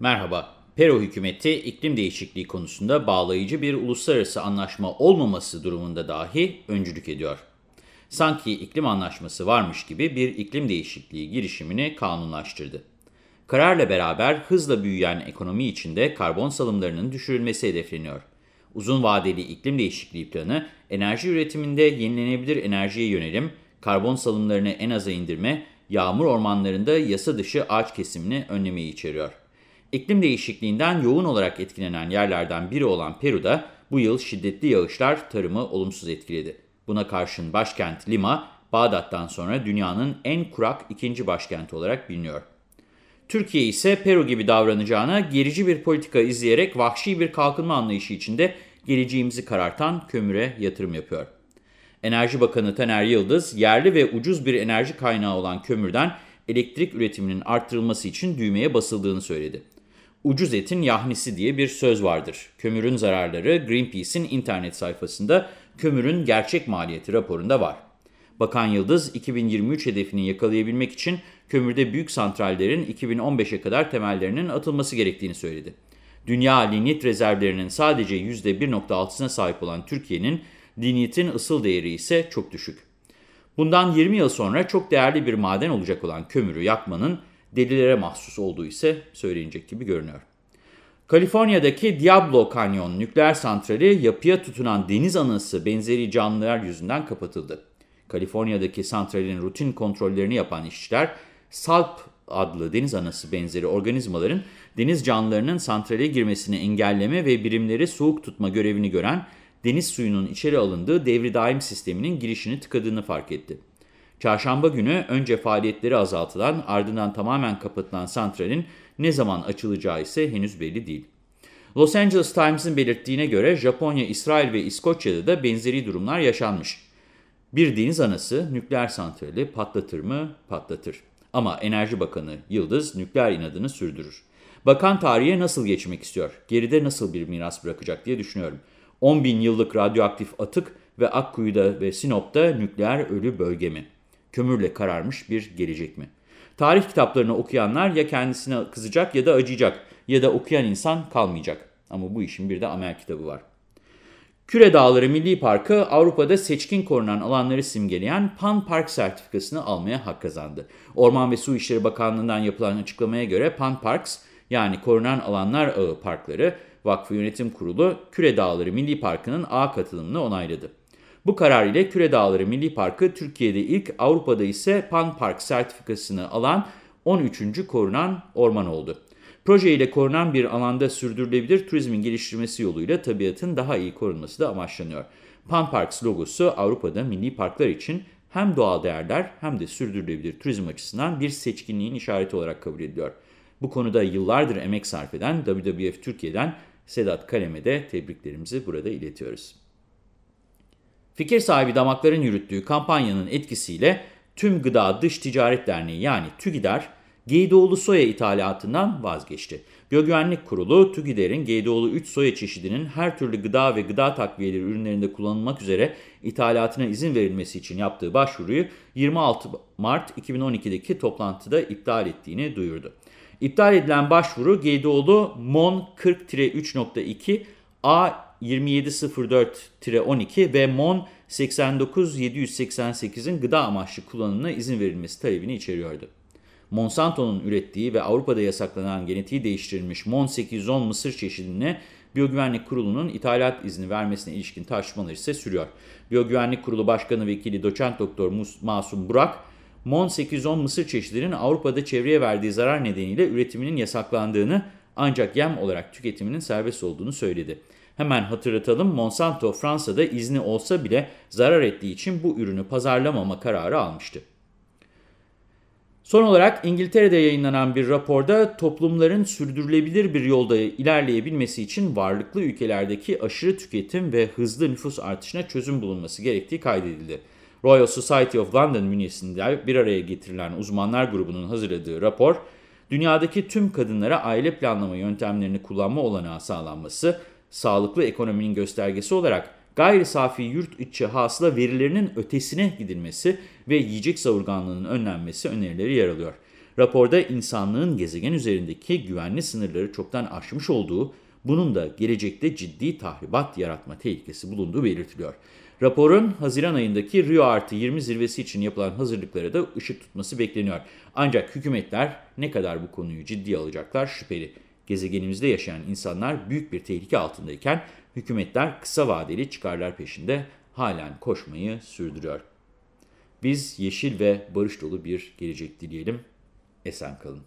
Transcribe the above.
Merhaba. Peru hükümeti iklim değişikliği konusunda bağlayıcı bir uluslararası anlaşma olmaması durumunda dahi öncülük ediyor. Sanki iklim anlaşması varmış gibi bir iklim değişikliği girişimini kanunlaştırdı. Kararla beraber hızla büyüyen ekonomi içinde karbon salımlarının düşürülmesi hedefleniyor. Uzun vadeli iklim değişikliği planı, enerji üretiminde yenilenebilir enerjiye yönelim, karbon salımlarını en aza indirme, yağmur ormanlarında yasa dışı ağaç kesimini önlemeyi içeriyor. İklim değişikliğinden yoğun olarak etkilenen yerlerden biri olan Peru'da bu yıl şiddetli yağışlar tarımı olumsuz etkiledi. Buna karşın başkent Lima, Bağdat'tan sonra dünyanın en kurak ikinci başkenti olarak biliniyor. Türkiye ise Peru gibi davranacağına gerici bir politika izleyerek vahşi bir kalkınma anlayışı içinde geleceğimizi karartan kömüre yatırım yapıyor. Enerji Bakanı Taner Yıldız, yerli ve ucuz bir enerji kaynağı olan kömürden elektrik üretiminin arttırılması için düğmeye basıldığını söyledi. Ucuz etin yahnisi diye bir söz vardır. Kömürün zararları Greenpeace'in internet sayfasında kömürün gerçek maliyeti raporunda var. Bakan Yıldız 2023 hedefini yakalayabilmek için kömürde büyük santrallerin 2015'e kadar temellerinin atılması gerektiğini söyledi. Dünya lignit rezervlerinin sadece %1.6'sına sahip olan Türkiye'nin lignitin ısıl değeri ise çok düşük. Bundan 20 yıl sonra çok değerli bir maden olacak olan kömürü yakmanın delilere mahsus olduğu ise söylenecek gibi görünüyor. Kaliforniya'daki Diablo Canyon nükleer santrali yapıya tutunan deniz anası benzeri canlılar yüzünden kapatıldı. Kaliforniya'daki santralin rutin kontrollerini yapan işçiler SALP adlı deniz anası benzeri organizmaların deniz canlılarının santrale girmesini engelleme ve birimleri soğuk tutma görevini gören deniz suyunun içeri alındığı devri daim sisteminin girişini tıkadığını fark etti. Çarşamba günü önce faaliyetleri azaltılan ardından tamamen kapatılan santralin ne zaman açılacağı ise henüz belli değil. Los Angeles Times'ın belirttiğine göre Japonya, İsrail ve İskoçya'da da benzeri durumlar yaşanmış. Bir deniz anası nükleer santrali patlatır mı? Patlatır. Ama Enerji Bakanı Yıldız nükleer inadını sürdürür. Bakan tarihe nasıl geçmek istiyor? Geride nasıl bir miras bırakacak diye düşünüyorum. 10 bin yıllık radyoaktif atık ve Akkuyu'da ve Sinop'ta nükleer ölü bölge mi? Kömürle kararmış bir gelecek mi? Tarih kitaplarını okuyanlar ya kendisine kızacak ya da acıyacak ya da okuyan insan kalmayacak. Ama bu işin bir de amel kitabı var. Küre Dağları Milli Parkı Avrupa'da seçkin korunan alanları simgeleyen Pan Park sertifikasını almaya hak kazandı. Orman ve Su İşleri Bakanlığı'ndan yapılan açıklamaya göre Pan Parks yani korunan alanlar ağı parkları Vakfı Yönetim Kurulu Küre Dağları Milli Parkı'nın A katılımını onayladı. Bu karar ile Küre Dağları Milli Parkı Türkiye'de ilk, Avrupa'da ise Pan Park sertifikasını alan 13. korunan orman oldu. Proje ile korunan bir alanda sürdürülebilir turizmin geliştirilmesi yoluyla tabiatın daha iyi korunması da amaçlanıyor. Pan Parks logosu Avrupa'da milli parklar için hem doğal değerler hem de sürdürülebilir turizm açısından bir seçkinliğin işareti olarak kabul ediliyor. Bu konuda yıllardır emek sarf eden WWF Türkiye'den Sedat Kalem'e de tebriklerimizi burada iletiyoruz. Fikir sahibi damakların yürüttüğü kampanyanın etkisiyle Tüm Gıda Dış Ticaret Derneği yani TÜGİDER, Geydoğlu soya ithalatından vazgeçti. Biyogüvenlik Kurulu, TÜGİDER'in Geydoğlu 3 soya çeşidinin her türlü gıda ve gıda takviyeleri ürünlerinde kullanılmak üzere ithalatına izin verilmesi için yaptığı başvuruyu 26 Mart 2012'deki toplantıda iptal ettiğini duyurdu. İptal edilen başvuru Geydoğlu MON 40-3.2 A 2704-12 ve MON 89788'in gıda amaçlı kullanımına izin verilmesi talebini içeriyordu. Monsanto'nun ürettiği ve Avrupa'da yasaklanan genetiği değiştirilmiş MON 810 mısır çeşidine Biyogüvenlik Kurulu'nun ithalat izni vermesine ilişkin tartışmalar ise sürüyor. Biyogüvenlik Kurulu Başkanı Vekili Doçent Doktor Masum Burak, MON 810 mısır çeşidinin Avrupa'da çevreye verdiği zarar nedeniyle üretiminin yasaklandığını ancak yem olarak tüketiminin serbest olduğunu söyledi. Hemen hatırlatalım Monsanto Fransa'da izni olsa bile zarar ettiği için bu ürünü pazarlamama kararı almıştı. Son olarak İngiltere'de yayınlanan bir raporda toplumların sürdürülebilir bir yolda ilerleyebilmesi için varlıklı ülkelerdeki aşırı tüketim ve hızlı nüfus artışına çözüm bulunması gerektiği kaydedildi. Royal Society of London bünyesinde bir araya getirilen uzmanlar grubunun hazırladığı rapor, dünyadaki tüm kadınlara aile planlama yöntemlerini kullanma olanağı sağlanması, sağlıklı ekonominin göstergesi olarak gayri safi yurt içi hasıla verilerinin ötesine gidilmesi ve yiyecek savurganlığının önlenmesi önerileri yer alıyor. Raporda insanlığın gezegen üzerindeki güvenli sınırları çoktan aşmış olduğu, bunun da gelecekte ciddi tahribat yaratma tehlikesi bulunduğu belirtiliyor. Raporun Haziran ayındaki Rio Artı 20 zirvesi için yapılan hazırlıklara da ışık tutması bekleniyor. Ancak hükümetler ne kadar bu konuyu ciddiye alacaklar şüpheli. Gezegenimizde yaşayan insanlar büyük bir tehlike altındayken hükümetler kısa vadeli çıkarlar peşinde halen koşmayı sürdürüyor. Biz yeşil ve barış dolu bir gelecek dileyelim. Esen kalın.